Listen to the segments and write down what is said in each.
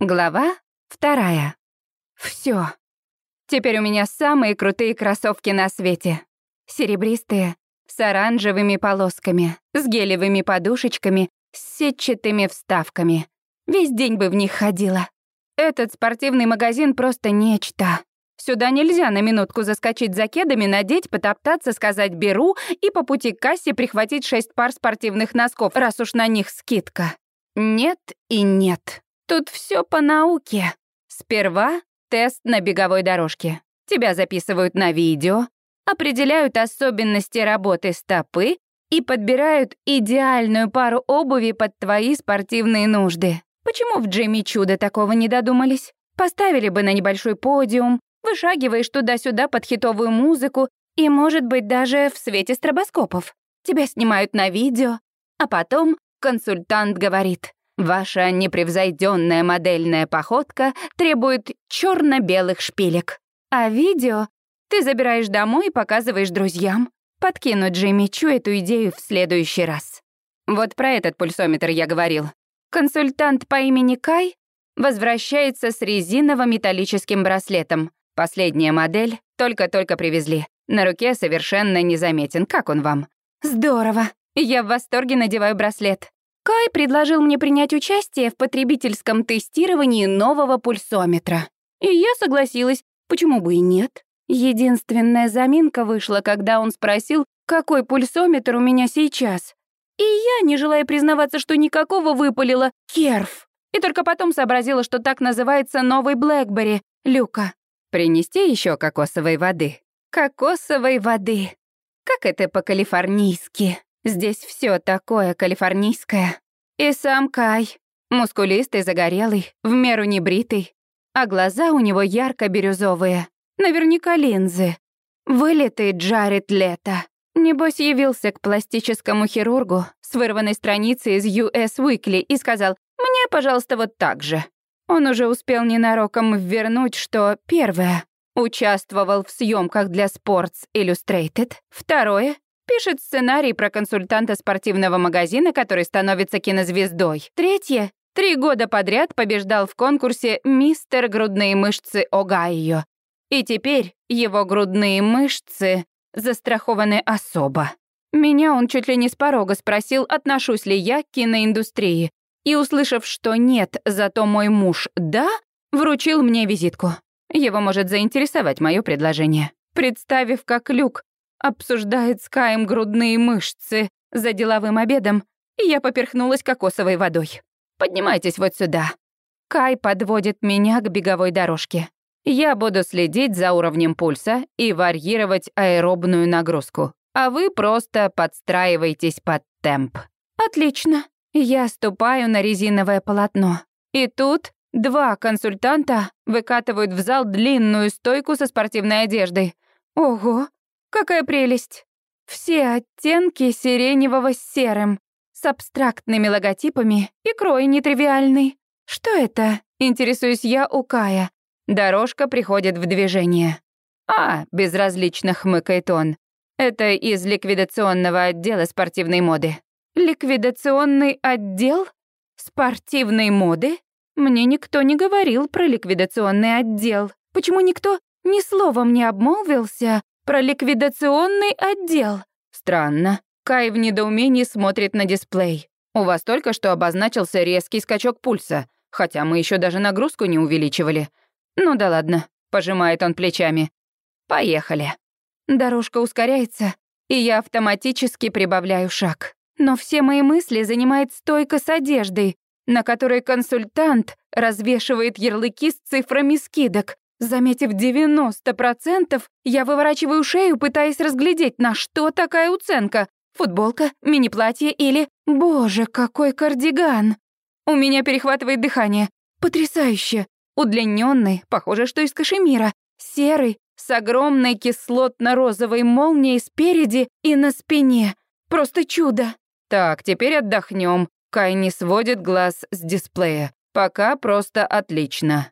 Глава вторая. Всё. Теперь у меня самые крутые кроссовки на свете. Серебристые, с оранжевыми полосками, с гелевыми подушечками, с сетчатыми вставками. Весь день бы в них ходила. Этот спортивный магазин просто нечто. Сюда нельзя на минутку заскочить за кедами, надеть, потоптаться, сказать «беру» и по пути к кассе прихватить шесть пар спортивных носков, раз уж на них скидка. Нет и нет. Тут все по науке. Сперва тест на беговой дорожке. Тебя записывают на видео, определяют особенности работы стопы и подбирают идеальную пару обуви под твои спортивные нужды. Почему в Джимми Чудо такого не додумались? Поставили бы на небольшой подиум, вышагиваешь туда-сюда под хитовую музыку и, может быть, даже в свете стробоскопов. Тебя снимают на видео, а потом консультант говорит, Ваша непревзойденная модельная походка требует черно белых шпилек. А видео ты забираешь домой и показываешь друзьям. Подкину Джимми Чу эту идею в следующий раз. Вот про этот пульсометр я говорил. Консультант по имени Кай возвращается с резиново-металлическим браслетом. Последняя модель только-только привезли. На руке совершенно незаметен. Как он вам? Здорово. Я в восторге надеваю браслет. Кай предложил мне принять участие в потребительском тестировании нового пульсометра. И я согласилась, почему бы и нет. Единственная заминка вышла, когда он спросил, какой пульсометр у меня сейчас. И я, не желая признаваться, что никакого выпалила, керф. И только потом сообразила, что так называется новый Блэкбери, Люка. Принести еще кокосовой воды? Кокосовой воды. Как это по-калифорнийски? Здесь все такое калифорнийское. И сам Кай. Мускулистый, загорелый, в меру небритый. А глаза у него ярко-бирюзовые. Наверняка линзы. Вылитый Джаред Лето. Небось явился к пластическому хирургу с вырванной страницей из US Weekly и сказал «Мне, пожалуйста, вот так же». Он уже успел ненароком ввернуть, что первое — участвовал в съемках для Sports Illustrated, второе Пишет сценарий про консультанта спортивного магазина, который становится кинозвездой. Третье. Три года подряд побеждал в конкурсе «Мистер грудные мышцы Огайо». И теперь его грудные мышцы застрахованы особо. Меня он чуть ли не с порога спросил, отношусь ли я к киноиндустрии. И, услышав, что нет, зато мой муж «да», вручил мне визитку. Его может заинтересовать мое предложение. Представив, как Люк обсуждает с Каем грудные мышцы за деловым обедом, и я поперхнулась кокосовой водой. Поднимайтесь вот сюда. Кай подводит меня к беговой дорожке. Я буду следить за уровнем пульса и варьировать аэробную нагрузку, а вы просто подстраиваетесь под темп. Отлично. Я ступаю на резиновое полотно. И тут два консультанта выкатывают в зал длинную стойку со спортивной одеждой. Ого, Какая прелесть! Все оттенки сиреневого с серым, с абстрактными логотипами и крой нетривиальный. Что это? Интересуюсь я у Кая. Дорожка приходит в движение. А, безразлично хмыкает он. Это из ликвидационного отдела спортивной моды. Ликвидационный отдел? Спортивной моды? Мне никто не говорил про ликвидационный отдел. Почему никто ни словом не обмолвился про ликвидационный отдел. Странно. Кай в недоумении смотрит на дисплей. У вас только что обозначился резкий скачок пульса, хотя мы еще даже нагрузку не увеличивали. Ну да ладно, пожимает он плечами. Поехали. Дорожка ускоряется, и я автоматически прибавляю шаг. Но все мои мысли занимает стойка с одеждой, на которой консультант развешивает ярлыки с цифрами скидок. Заметив 90%, я выворачиваю шею, пытаясь разглядеть, на что такая уценка. Футболка, мини-платье или... Боже, какой кардиган! У меня перехватывает дыхание. Потрясающе! Удлиненный, похоже, что из кашемира. Серый, с огромной кислотно-розовой молнией спереди и на спине. Просто чудо. Так, теперь отдохнем. Кай не сводит глаз с дисплея. Пока просто отлично.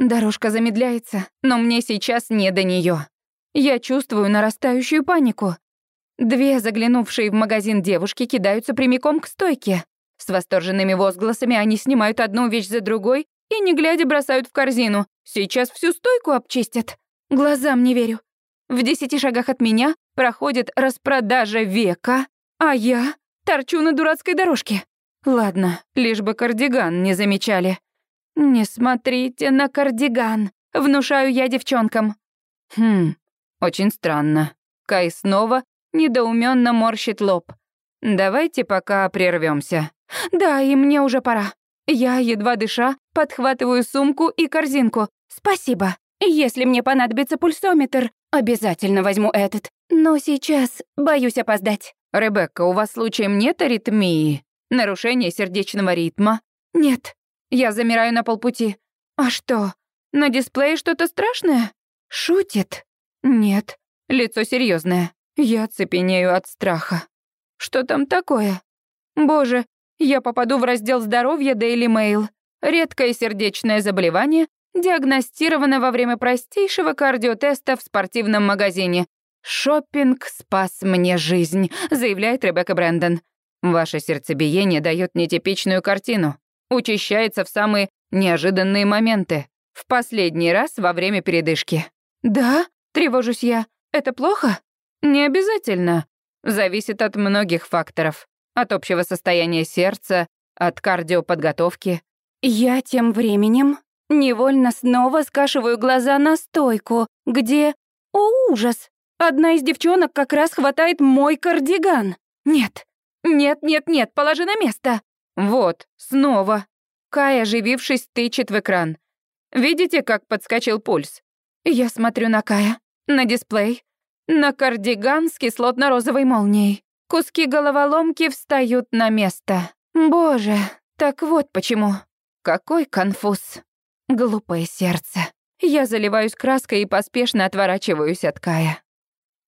Дорожка замедляется, но мне сейчас не до нее. Я чувствую нарастающую панику. Две заглянувшие в магазин девушки кидаются прямиком к стойке. С восторженными возгласами они снимают одну вещь за другой и не глядя бросают в корзину. Сейчас всю стойку обчистят. Глазам не верю. В десяти шагах от меня проходит распродажа века, а я торчу на дурацкой дорожке. Ладно, лишь бы кардиган не замечали. Не смотрите на кардиган, внушаю я девчонкам. Хм, очень странно. Кай снова недоуменно морщит лоб. Давайте пока прервемся. Да, и мне уже пора. Я, едва дыша, подхватываю сумку и корзинку. Спасибо. Если мне понадобится пульсометр, обязательно возьму этот. Но сейчас боюсь опоздать. Ребекка, у вас случаем нет аритмии? Нарушение сердечного ритма? Нет. Я замираю на полпути. А что? На дисплее что-то страшное? Шутит? Нет. Лицо серьезное. Я цепенею от страха. Что там такое? Боже, я попаду в раздел здоровья Daily Mail. Редкое сердечное заболевание диагностировано во время простейшего кардиотеста в спортивном магазине. «Шоппинг спас мне жизнь», — заявляет Ребекка Брэндон. «Ваше сердцебиение дает нетипичную картину. Учащается в самые неожиданные моменты. В последний раз во время передышки». «Да?» — тревожусь я. «Это плохо?» «Не обязательно. Зависит от многих факторов. От общего состояния сердца, от кардиоподготовки». Я тем временем невольно снова скашиваю глаза на стойку, где... О, ужас! Одна из девчонок как раз хватает мой кардиган. Нет, нет, нет, нет, положи на место. Вот, снова. Кай, оживившись, тычет в экран. Видите, как подскочил пульс? Я смотрю на Кая, на дисплей, на кардиган с кислотно-розовой молнией. Куски головоломки встают на место. Боже, так вот почему. Какой конфуз. Глупое сердце. Я заливаюсь краской и поспешно отворачиваюсь от Кая.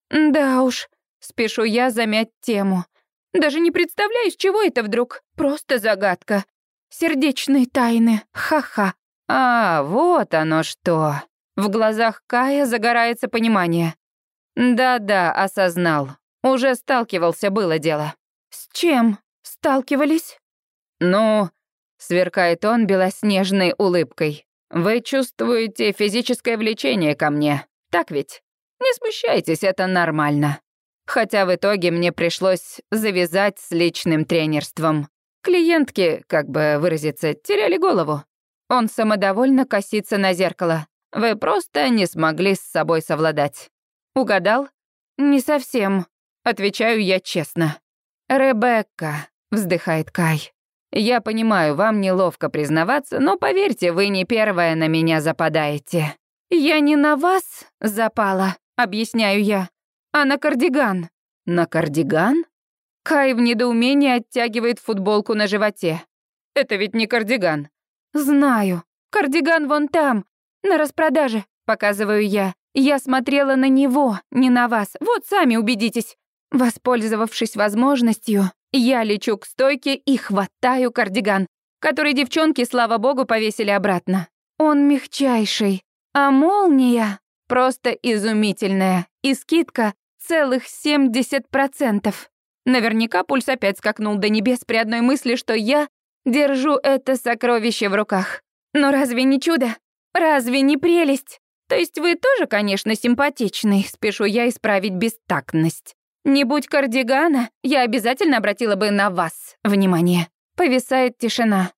Да уж, спешу я замять тему. Даже не представляю, с чего это вдруг. Просто загадка. Сердечные тайны. Ха-ха. А, вот оно что. В глазах Кая загорается понимание. Да-да, осознал. Уже сталкивался, было дело. С чем сталкивались? Ну, сверкает он белоснежной улыбкой. Вы чувствуете физическое влечение ко мне, так ведь? Не смущайтесь, это нормально. Хотя в итоге мне пришлось завязать с личным тренерством. Клиентки, как бы выразиться, теряли голову. Он самодовольно косится на зеркало. Вы просто не смогли с собой совладать. Угадал? Не совсем. Отвечаю я честно. Ребекка, вздыхает Кай. Я понимаю, вам неловко признаваться, но поверьте, вы не первая на меня западаете. Я не на вас запала, объясняю я, а на кардиган. На кардиган? Кай в недоумении оттягивает футболку на животе. Это ведь не кардиган. Знаю. Кардиган вон там, на распродаже, показываю я. Я смотрела на него, не на вас. Вот сами убедитесь. Воспользовавшись возможностью, я лечу к стойке и хватаю кардиган, который девчонки, слава богу, повесили обратно. Он мягчайший, а молния просто изумительная. И скидка целых 70%. Наверняка пульс опять скакнул до небес при одной мысли, что я держу это сокровище в руках. Но разве не чудо? Разве не прелесть? То есть вы тоже, конечно, симпатичный, спешу я исправить бестактность. Не будь кардигана, я обязательно обратила бы на вас внимание. Повисает тишина.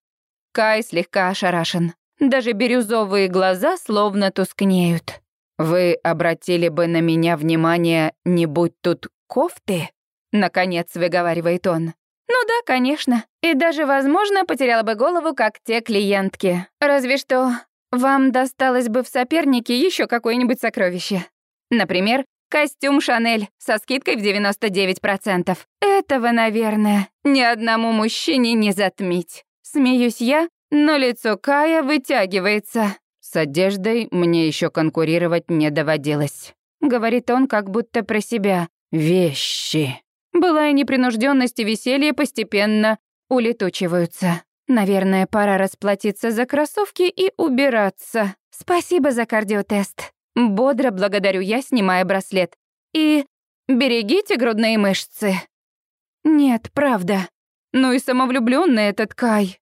Кай слегка ошарашен. Даже бирюзовые глаза словно тускнеют. «Вы обратили бы на меня внимание, не будь тут кофты?» Наконец выговаривает он. «Ну да, конечно. И даже, возможно, потеряла бы голову, как те клиентки. Разве что вам досталось бы в сопернике еще какое-нибудь сокровище. Например, костюм Шанель со скидкой в 99%. Этого, наверное, ни одному мужчине не затмить. Смеюсь я, но лицо Кая вытягивается. С одеждой мне еще конкурировать не доводилось. Говорит он как будто про себя. Вещи. Былая непринужденность и веселье постепенно улетучиваются. Наверное, пора расплатиться за кроссовки и убираться. Спасибо за кардиотест. Бодро благодарю я, снимая браслет. И берегите грудные мышцы. Нет, правда. Ну и самовлюбленный этот Кай.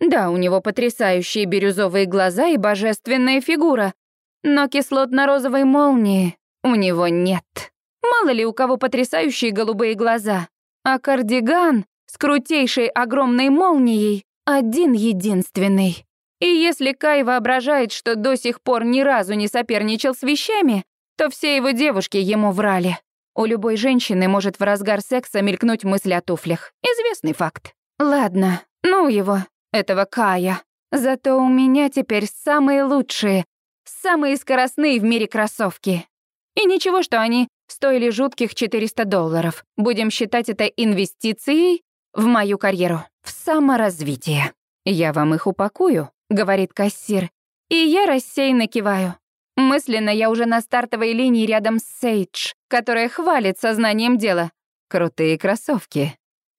Да, у него потрясающие бирюзовые глаза и божественная фигура, но кислотно-розовой молнии у него нет. Мало ли у кого потрясающие голубые глаза, а кардиган с крутейшей огромной молнией один единственный. И если Кай воображает, что до сих пор ни разу не соперничал с вещами, то все его девушки ему врали. У любой женщины может в разгар секса мелькнуть мысль о туфлях. Известный факт. Ладно, ну его, этого Кая. Зато у меня теперь самые лучшие, самые скоростные в мире кроссовки. И ничего, что они стоили жутких 400 долларов. Будем считать это инвестицией в мою карьеру, в саморазвитие. Я вам их упакую, говорит кассир, и я рассеянно киваю. Мысленно я уже на стартовой линии рядом с Сейдж, которая хвалит сознанием дела. Крутые кроссовки.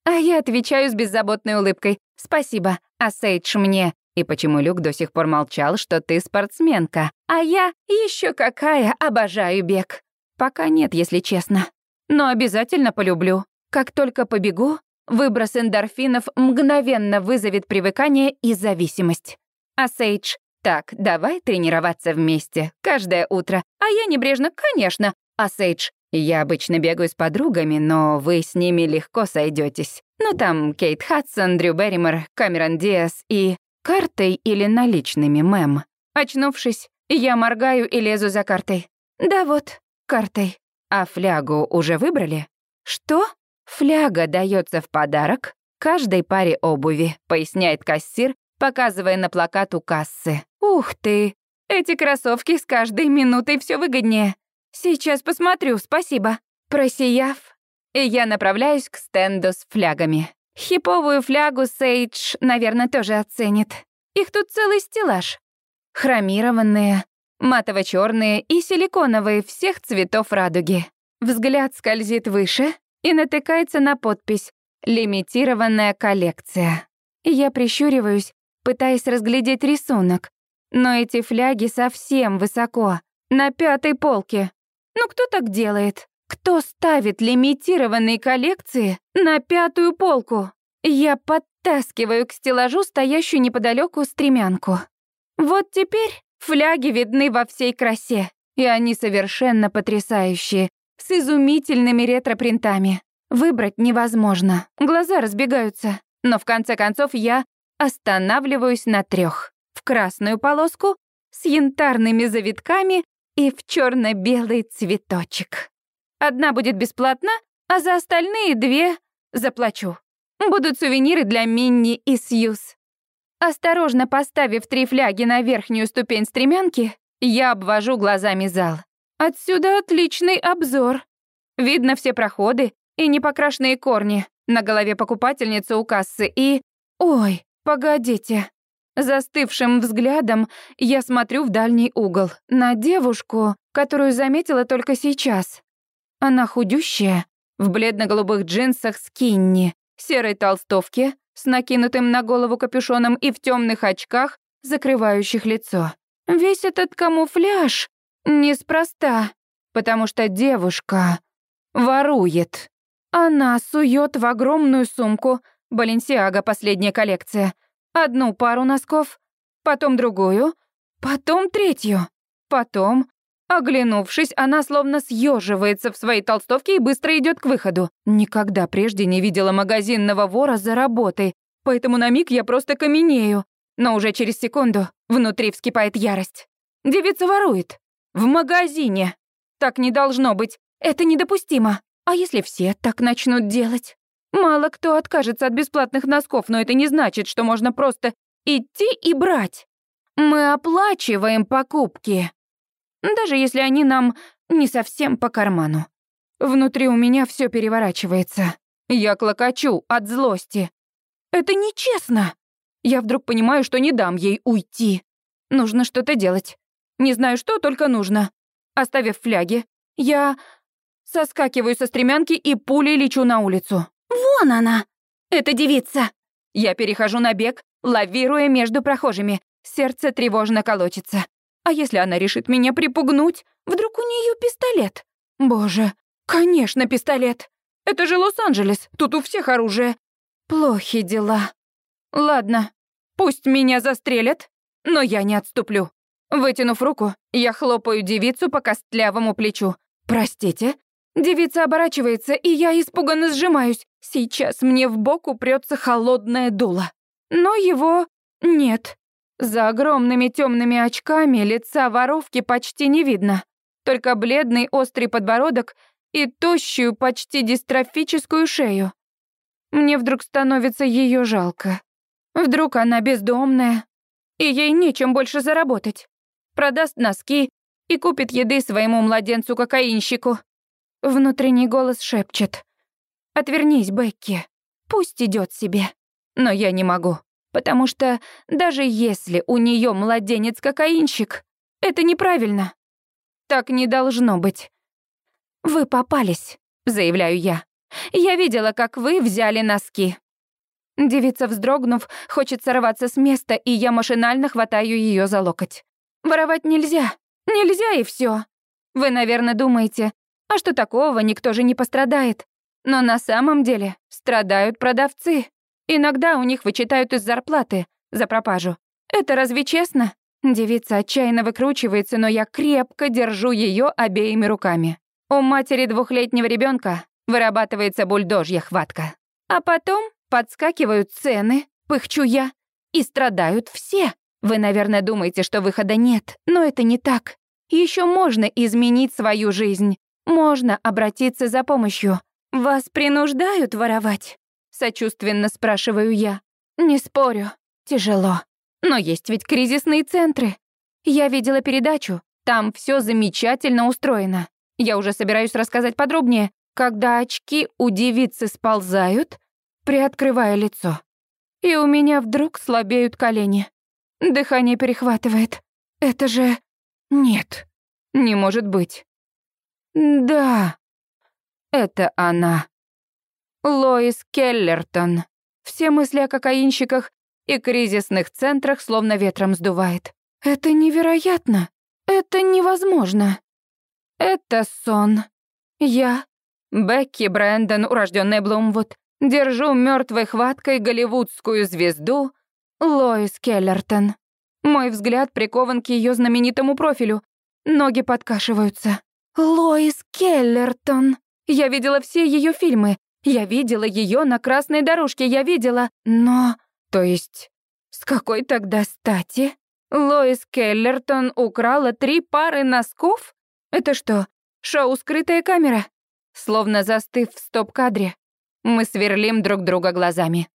А я отвечаю с беззаботной улыбкой. Спасибо, а Сейдж мне. И почему Люк до сих пор молчал, что ты спортсменка, а я еще какая обожаю бег. Пока нет, если честно. Но обязательно полюблю. Как только побегу, выброс эндорфинов мгновенно вызовет привыкание и зависимость. А Сейдж так, давай тренироваться вместе, каждое утро. А я небрежно, конечно. А Сейдж, я обычно бегаю с подругами, но вы с ними легко сойдетесь. Ну там Кейт Хадсон, Дрю Берримор, Камерон Диас и... Картой или наличными, мэм? Очнувшись, я моргаю и лезу за картой. Да вот, картой. А флягу уже выбрали? Что? Фляга дается в подарок каждой паре обуви, поясняет кассир, показывая на плакат у кассы. Ух ты, эти кроссовки с каждой минутой все выгоднее. Сейчас посмотрю, спасибо. Просияв, я направляюсь к стенду с флягами. Хиповую флягу Сейдж, наверное, тоже оценит. Их тут целый стеллаж. Хромированные, матово черные и силиконовые всех цветов радуги. Взгляд скользит выше и натыкается на подпись «Лимитированная коллекция». Я прищуриваюсь, пытаясь разглядеть рисунок. Но эти фляги совсем высоко, на пятой полке. Ну кто так делает? Кто ставит лимитированные коллекции на пятую полку? Я подтаскиваю к стеллажу стоящую неподалеку стремянку. Вот теперь фляги видны во всей красе, и они совершенно потрясающие, с изумительными ретро-принтами. Выбрать невозможно, глаза разбегаются. Но в конце концов я останавливаюсь на трех: В красную полоску, с янтарными завитками и в черно белый цветочек. Одна будет бесплатна, а за остальные две заплачу. Будут сувениры для Минни и Сьюз. Осторожно поставив три фляги на верхнюю ступень стремянки, я обвожу глазами зал. Отсюда отличный обзор. Видно все проходы и непокрашенные корни на голове покупательницы у кассы и... Ой, погодите. Застывшим взглядом я смотрю в дальний угол на девушку, которую заметила только сейчас. Она худющая, в бледно-голубых джинсах скинни, серой толстовке с накинутым на голову капюшоном и в темных очках, закрывающих лицо. Весь этот камуфляж неспроста, потому что девушка ворует. Она сует в огромную сумку Баленсиага последняя коллекция. Одну пару носков, потом другую, потом третью, потом Оглянувшись, она словно съеживается в своей толстовке и быстро идет к выходу. Никогда прежде не видела магазинного вора за работой, поэтому на миг я просто каменею. Но уже через секунду внутри вскипает ярость. Девица ворует. В магазине. Так не должно быть. Это недопустимо. А если все так начнут делать? Мало кто откажется от бесплатных носков, но это не значит, что можно просто идти и брать. Мы оплачиваем покупки даже если они нам не совсем по карману. Внутри у меня все переворачивается. Я клокочу от злости. Это нечестно. Я вдруг понимаю, что не дам ей уйти. Нужно что-то делать. Не знаю что, только нужно. Оставив фляги, я соскакиваю со стремянки и пулей лечу на улицу. Вон она! Это девица! Я перехожу на бег, лавируя между прохожими. Сердце тревожно колотится. А если она решит меня припугнуть? Вдруг у нее пистолет? Боже, конечно, пистолет. Это же Лос-Анджелес, тут у всех оружие. Плохи дела. Ладно, Пусть меня застрелят, но я не отступлю. Вытянув руку, я хлопаю девицу по костлявому плечу. «Простите?» Девица оборачивается, и я испуганно сжимаюсь. Сейчас мне в бок упрется холодное дуло. Но его нет. За огромными темными очками лица воровки почти не видно. Только бледный острый подбородок и тощую, почти дистрофическую шею. Мне вдруг становится ее жалко. Вдруг она бездомная, и ей нечем больше заработать. Продаст носки и купит еды своему младенцу-кокаинщику. Внутренний голос шепчет. «Отвернись, Бекки, пусть идет себе». Но я не могу, потому что даже если у нее младенец-кокаинщик, это неправильно. Так не должно быть. «Вы попались», — заявляю я. «Я видела, как вы взяли носки». Девица, вздрогнув, хочет сорваться с места, и я машинально хватаю ее за локоть. «Воровать нельзя. Нельзя и все. Вы, наверное, думаете, а что такого, никто же не пострадает. Но на самом деле страдают продавцы. Иногда у них вычитают из зарплаты за пропажу. Это разве честно? Девица отчаянно выкручивается, но я крепко держу ее обеими руками. У матери двухлетнего ребенка вырабатывается бульдожья хватка. А потом подскакивают цены, пыхчу я, и страдают все. Вы, наверное, думаете, что выхода нет, но это не так. Еще можно изменить свою жизнь. Можно обратиться за помощью. Вас принуждают воровать? Сочувственно спрашиваю я. Не спорю, тяжело. Но есть ведь кризисные центры. Я видела передачу, там все замечательно устроено. Я уже собираюсь рассказать подробнее, когда очки у девицы сползают, приоткрывая лицо. И у меня вдруг слабеют колени. Дыхание перехватывает. Это же... Нет, не может быть. Да, это она. Лоис Келлертон. Все мысли о кокаинщиках и кризисных центрах словно ветром сдувает. Это невероятно. Это невозможно. Это сон. Я, Бекки Брэндон, урожденная Блумвуд, держу мертвой хваткой голливудскую звезду Лоис Келлертон. Мой взгляд прикован к ее знаменитому профилю. Ноги подкашиваются. Лоис Келлертон. Я видела все ее фильмы. Я видела ее на красной дорожке. Я видела, но то есть, с какой тогда стати? Лоис Келлертон украла три пары носков? Это что, шоу «Скрытая камера»? Словно застыв в стоп-кадре, мы сверлим друг друга глазами.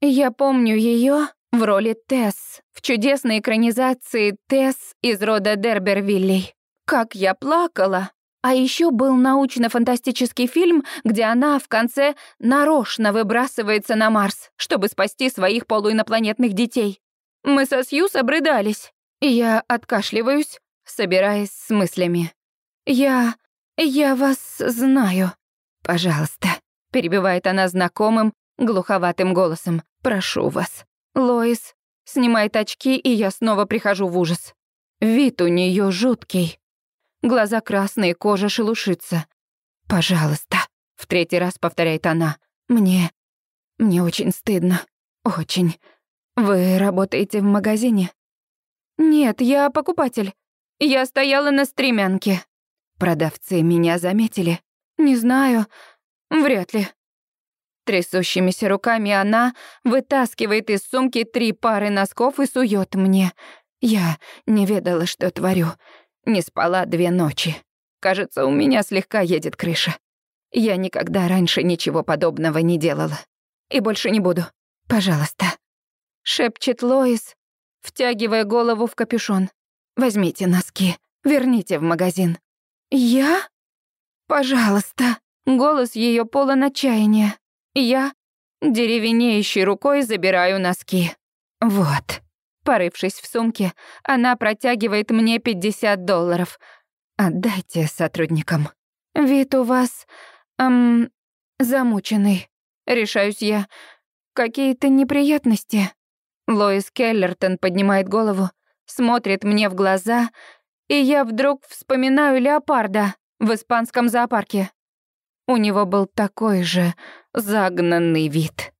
Я помню ее в роли Тесс в чудесной экранизации Тесс из рода Дербервиллей. Как я плакала! А еще был научно-фантастический фильм, где она в конце нарочно выбрасывается на Марс, чтобы спасти своих полуинопланетных детей. Мы со Сьюз обрыдались. Я откашливаюсь, собираясь с мыслями. «Я... я вас знаю. Пожалуйста», — перебивает она знакомым, глуховатым голосом. «Прошу вас». Лоис снимает очки, и я снова прихожу в ужас. Вид у нее жуткий. Глаза красные, кожа шелушится. «Пожалуйста», — в третий раз повторяет она. «Мне... мне очень стыдно. Очень. Вы работаете в магазине?» «Нет, я покупатель. Я стояла на стремянке». «Продавцы меня заметили?» «Не знаю. Вряд ли». Трясущимися руками она вытаскивает из сумки три пары носков и сует мне. Я не ведала, что творю. Не спала две ночи. Кажется, у меня слегка едет крыша. Я никогда раньше ничего подобного не делала. И больше не буду. Пожалуйста. Шепчет Лоис, втягивая голову в капюшон. Возьмите носки, верните в магазин. Я? Пожалуйста. Голос ее полон отчаяния. Я деревенеющей рукой забираю носки. Вот. Порывшись в сумке, она протягивает мне 50 долларов. Отдайте сотрудникам. Вид у вас... эм... замученный. Решаюсь я. Какие-то неприятности. Лоис Келлертон поднимает голову, смотрит мне в глаза, и я вдруг вспоминаю леопарда в испанском зоопарке. У него был такой же загнанный вид.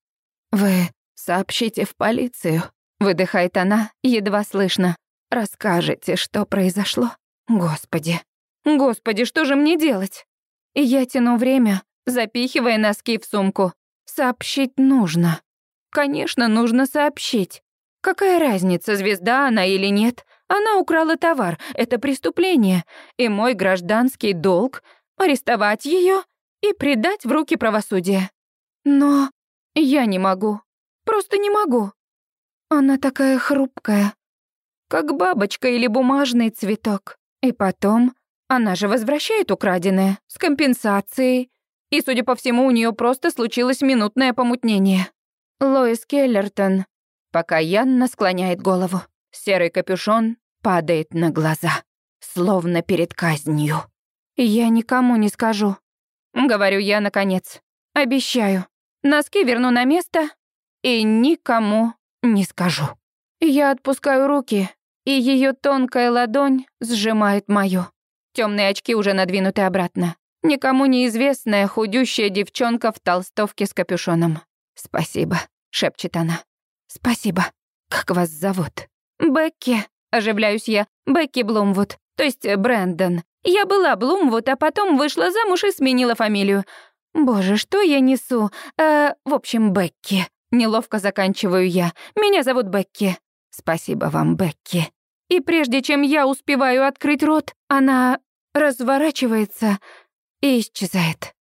Вы сообщите в полицию. Выдыхает она, едва слышно. Расскажете, что произошло? Господи. Господи, что же мне делать? Я тяну время, запихивая носки в сумку. Сообщить нужно. Конечно, нужно сообщить. Какая разница, звезда она или нет? Она украла товар, это преступление. И мой гражданский долг — арестовать ее и предать в руки правосудия. Но я не могу. Просто не могу. Она такая хрупкая, как бабочка или бумажный цветок. И потом, она же возвращает украденное с компенсацией. И, судя по всему, у нее просто случилось минутное помутнение. Лоис Келлертон покаянно склоняет голову. Серый капюшон падает на глаза, словно перед казнью. «Я никому не скажу», — говорю я наконец. «Обещаю. Носки верну на место и никому не скажу». Я отпускаю руки, и ее тонкая ладонь сжимает мою. Темные очки уже надвинуты обратно. Никому неизвестная худющая девчонка в толстовке с капюшоном. «Спасибо», — шепчет она. «Спасибо. Как вас зовут?» «Бекки», — оживляюсь я. «Бекки Блумвуд, то есть Брэндон. Я была Блумвуд, а потом вышла замуж и сменила фамилию. Боже, что я несу? Э, в общем, Бекки. Неловко заканчиваю я. Меня зовут Бекки. Спасибо вам, Бекки. И прежде чем я успеваю открыть рот, она разворачивается и исчезает.